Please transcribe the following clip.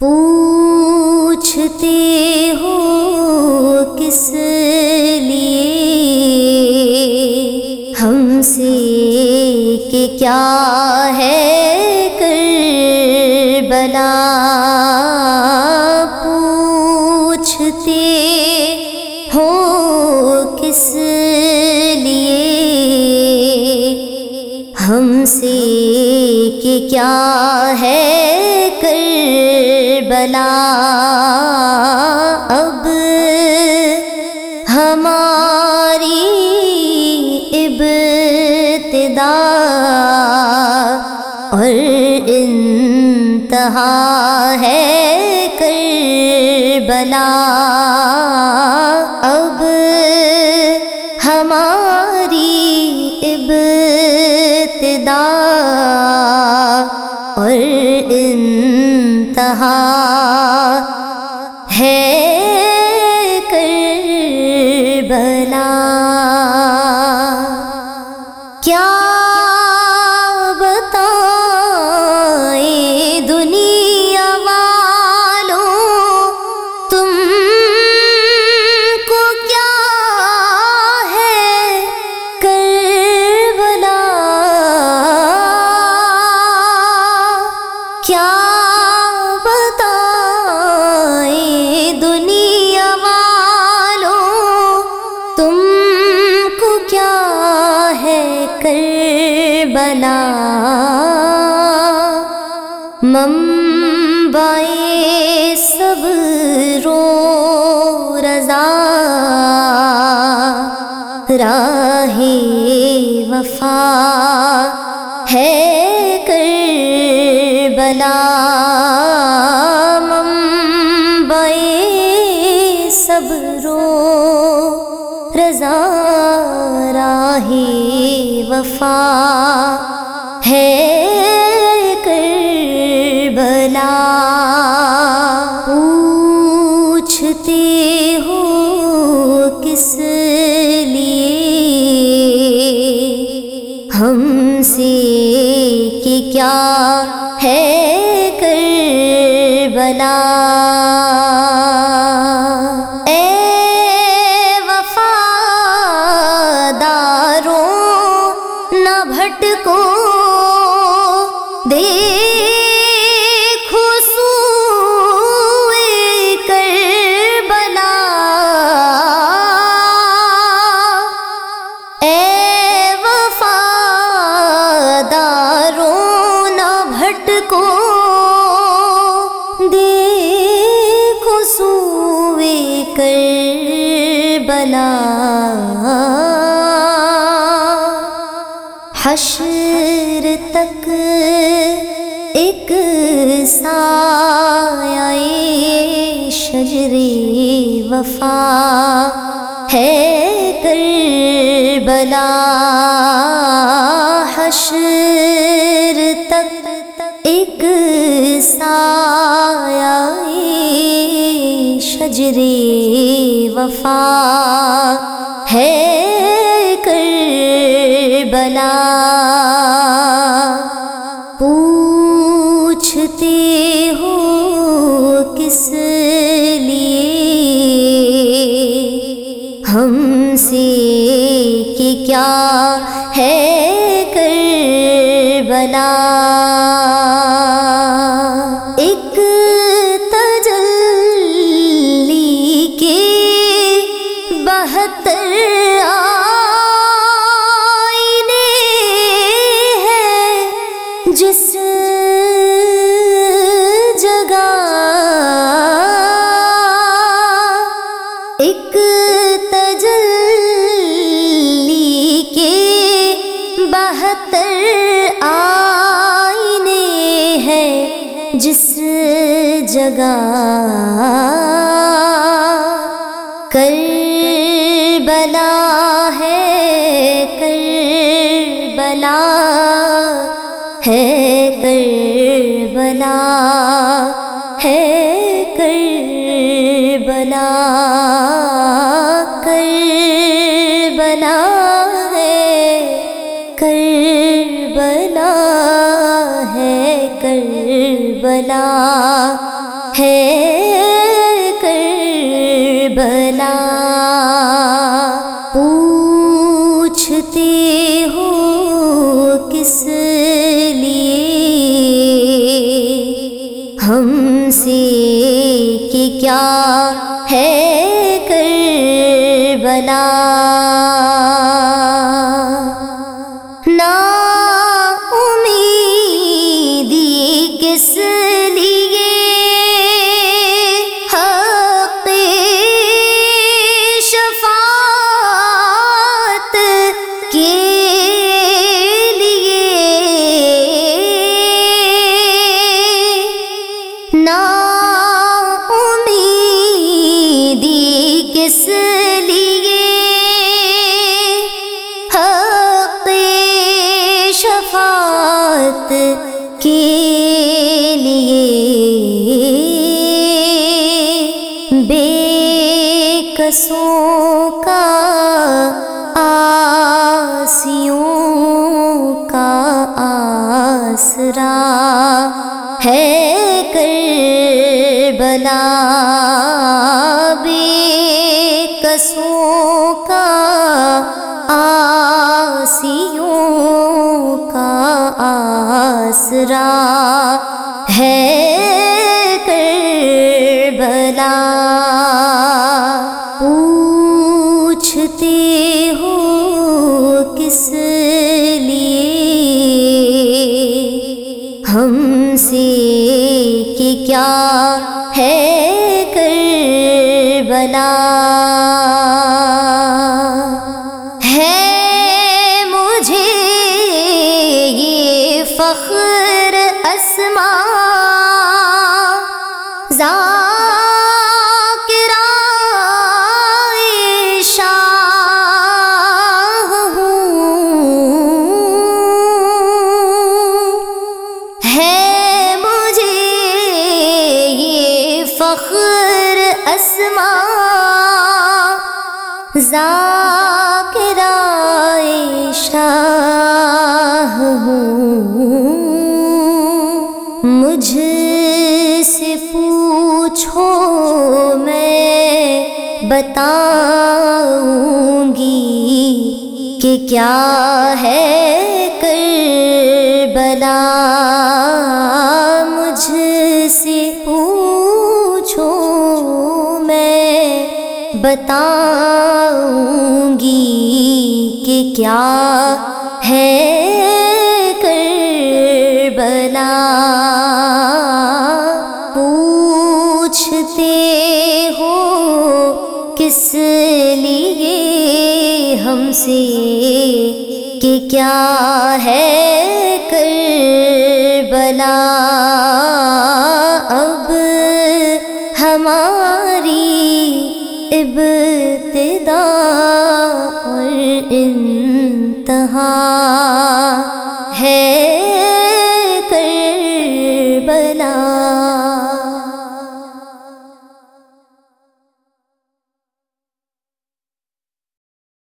پوچھتے ہو کس لیے ہم سے کہ کیا ہے کر بلا پوچھتے ہو کس لیے ہم سے کہ کیا کربلا اب ہماری ابتدا اور انتہا ہے کربلا۔ اب ہماری ابتدا انتہا ہے لنا ممبائے سب رو رضا راہ وفا ہے وفا ہے کربلا۔ پوچھتے ہو کس لیے؟ ہم سے کہ کیا ہے کربلا؟ کربلا حشر تک ایک سایہ شجر وفا ہے کربلا۔ حشر تک ایک سایہ شجر وفا ہے کربلا۔ پوچھتے ہو کس لیے؟ ہم سے کہ کیا ہے بہتر آئینے ہیں جس جگہ ایک تجلی کے بہتر آئینے ہیں جس جگہ کربلا ہے کربلا ہے کربلا ہے کربلا کربلا ہے کربلا ہے کربلا ہے کربلا پوچھتے ہو کس لیے؟ ہم سے کہ کیا ہے کربلا؟ شفاعت کے لیے بے کسوں کا، آسیوں کا آسرا ہے کربلا بے کسوں کا، آسیوں آسرا ہے کربلا۔ پوچھتے ہو کس لیے؟ ہم سے کہ کیا ہے شاہ ہوں۔ ہے مجھے یہ فخر اسما ذاکرہ شاہ ہوں۔ پوچھو میں بتاؤں گی کہ کیا ہے کربلا۔ مجھ سے پوچھو میں بتاؤں گی کہ کیا ہے کربلا۔ اس لیے ہم سے کہ کیا ہے کربلا؟ اب ہماری ابتدا اور ان